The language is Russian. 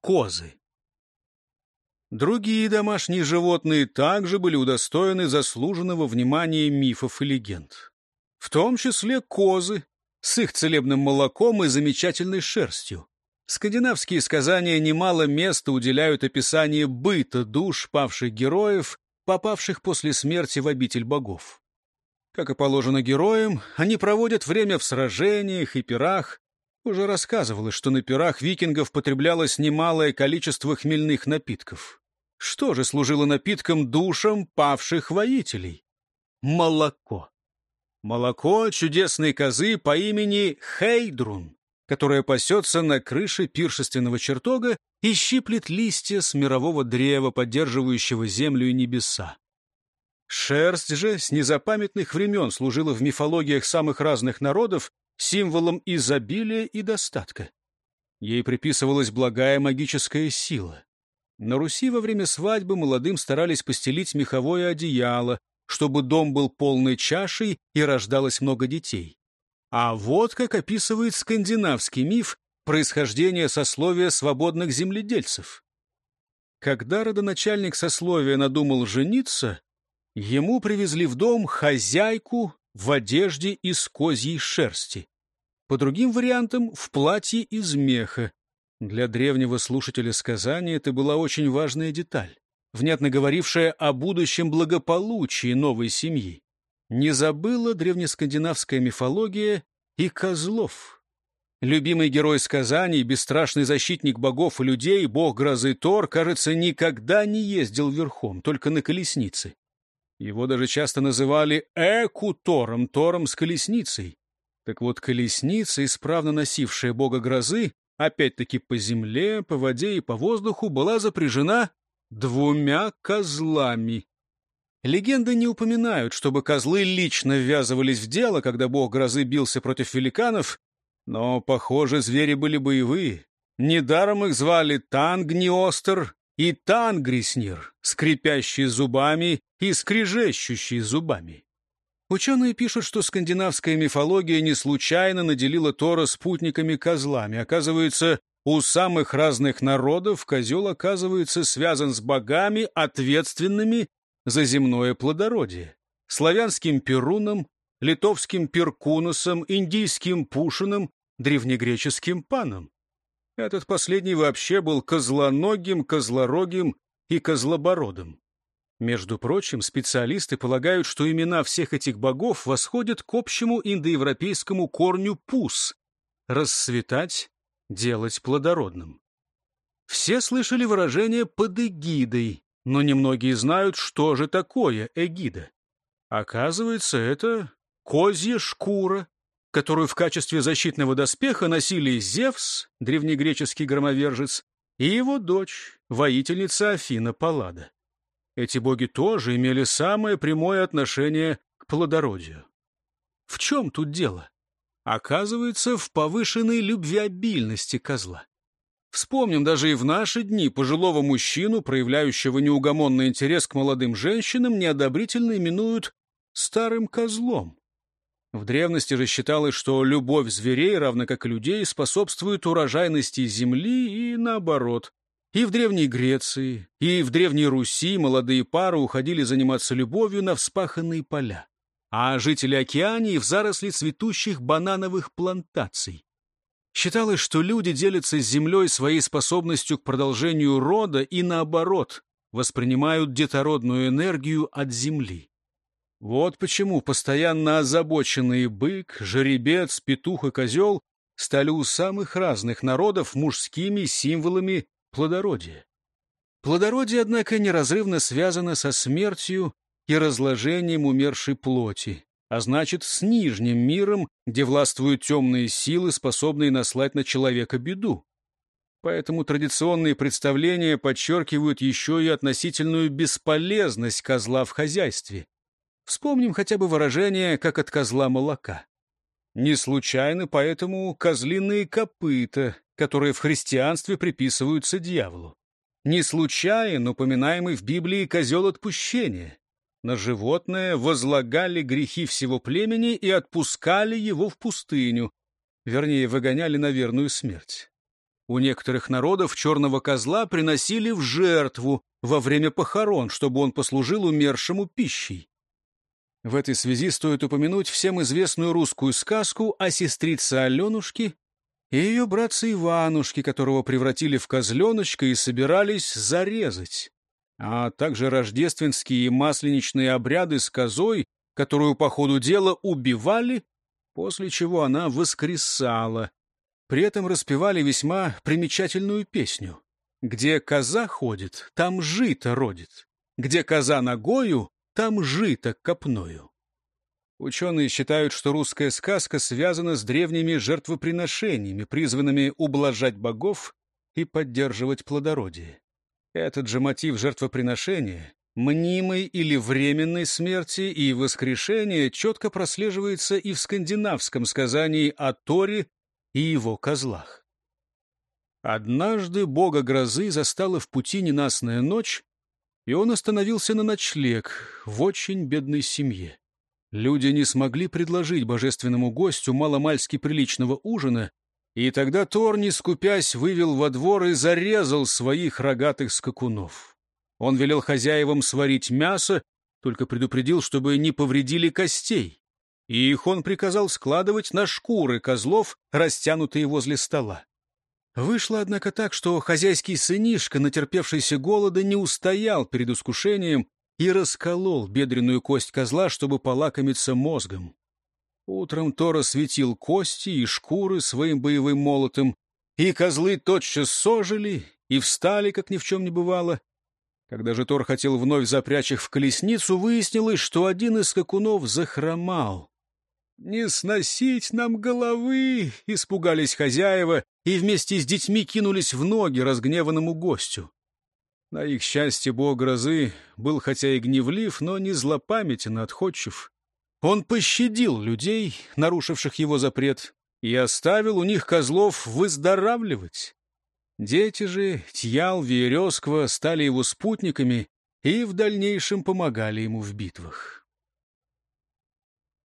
козы. Другие домашние животные также были удостоены заслуженного внимания мифов и легенд. В том числе козы с их целебным молоком и замечательной шерстью. Скандинавские сказания немало места уделяют описанию быта душ павших героев, попавших после смерти в обитель богов. Как и положено героям, они проводят время в сражениях и пирах. Уже рассказывалось, что на пирах викингов потреблялось немалое количество хмельных напитков. Что же служило напитком душам павших воителей? Молоко. Молоко чудесной козы по имени Хейдрун, которая пасется на крыше пиршественного чертога и щиплет листья с мирового древа, поддерживающего землю и небеса. Шерсть же с незапамятных времен служила в мифологиях самых разных народов символом изобилия и достатка. Ей приписывалась благая магическая сила. На Руси во время свадьбы молодым старались постелить меховое одеяло, чтобы дом был полной чашей и рождалось много детей. А вот как описывает скандинавский миф происхождение сословия свободных земледельцев. Когда родоначальник сословия надумал жениться, Ему привезли в дом хозяйку в одежде из козьей шерсти. По другим вариантам — в платье из меха. Для древнего слушателя сказания это была очень важная деталь, внятно говорившая о будущем благополучии новой семьи. Не забыла древнескандинавская мифология и козлов. Любимый герой сказаний, бесстрашный защитник богов и людей, бог грозы Тор, кажется, никогда не ездил верхом, только на колеснице. Его даже часто называли Экутором, Тором с колесницей. Так вот, колесница, исправно носившая бога грозы, опять-таки по земле, по воде и по воздуху, была запряжена двумя козлами. Легенды не упоминают, чтобы козлы лично ввязывались в дело, когда бог грозы бился против великанов, но, похоже, звери были боевые. Недаром их звали Тангниостер и Тангриснир, скрипящий зубами и скрежещущий зубами. Ученые пишут, что скандинавская мифология не случайно наделила Тора спутниками-козлами. Оказывается, у самых разных народов козел оказывается связан с богами, ответственными за земное плодородие. Славянским перуном, литовским перкунусом, индийским пушином, древнегреческим паном. Этот последний вообще был козлоногим, козлорогим и козлобородым. Между прочим, специалисты полагают, что имена всех этих богов восходят к общему индоевропейскому корню «пус» — расцветать, делать плодородным. Все слышали выражение «под эгидой», но немногие знают, что же такое эгида. Оказывается, это козья шкура, которую в качестве защитного доспеха носили Зевс, древнегреческий громовержец, и его дочь, воительница Афина Паллада. Эти боги тоже имели самое прямое отношение к плодородию. В чем тут дело? Оказывается, в повышенной любвеобильности козла. Вспомним даже и в наши дни пожилого мужчину, проявляющего неугомонный интерес к молодым женщинам, неодобрительно именуют «старым козлом». В древности же считалось, что любовь зверей, равно как и людей, способствует урожайности земли и наоборот. И в Древней Греции, и в Древней Руси молодые пары уходили заниматься любовью на вспаханные поля, а жители Океании — в заросли цветущих банановых плантаций. Считалось, что люди делятся с землей своей способностью к продолжению рода и, наоборот, воспринимают детородную энергию от земли. Вот почему постоянно озабоченные бык, жеребец, петух и козел стали у самых разных народов мужскими символами плодородие. Плодородие, однако, неразрывно связано со смертью и разложением умершей плоти, а значит, с нижним миром, где властвуют темные силы, способные наслать на человека беду. Поэтому традиционные представления подчеркивают еще и относительную бесполезность козла в хозяйстве. Вспомним хотя бы выражение «как от козла молока». Не случайно поэтому козлиные копыта, которые в христианстве приписываются дьяволу. Не случайно упоминаемый в Библии козел отпущения. На животное возлагали грехи всего племени и отпускали его в пустыню, вернее, выгоняли на верную смерть. У некоторых народов черного козла приносили в жертву во время похорон, чтобы он послужил умершему пищей. В этой связи стоит упомянуть всем известную русскую сказку о сестрице Аленушке и ее братце Иванушке, которого превратили в козленочка и собирались зарезать, а также рождественские и масленичные обряды с козой, которую по ходу дела убивали, после чего она воскресала, при этом распевали весьма примечательную песню. «Где коза ходит, там жито родит. Где коза ногою, там жито копною». Ученые считают, что русская сказка связана с древними жертвоприношениями, призванными ублажать богов и поддерживать плодородие. Этот же мотив жертвоприношения, мнимой или временной смерти и воскрешения четко прослеживается и в скандинавском сказании о Торе и его козлах. Однажды бога грозы застала в пути ненастная ночь, и он остановился на ночлег в очень бедной семье. Люди не смогли предложить божественному гостю маломальски приличного ужина, и тогда Тор, не скупясь, вывел во двор и зарезал своих рогатых скакунов. Он велел хозяевам сварить мясо, только предупредил, чтобы не повредили костей и их он приказал складывать на шкуры козлов, растянутые возле стола. Вышло, однако, так, что хозяйский сынишка, натерпевшийся голода, не устоял перед искушением и расколол бедренную кость козла, чтобы полакомиться мозгом. Утром Тора светил кости и шкуры своим боевым молотом, и козлы тотчас сожили и встали, как ни в чем не бывало. Когда же Тор хотел вновь запрячь их в колесницу, выяснилось, что один из скакунов захромал. «Не сносить нам головы!» — испугались хозяева и вместе с детьми кинулись в ноги разгневанному гостю. На их счастье бог грозы был хотя и гневлив, но не злопамятен и отходчив. Он пощадил людей, нарушивших его запрет, и оставил у них козлов выздоравливать. Дети же, Тьял, Виересква, стали его спутниками и в дальнейшем помогали ему в битвах.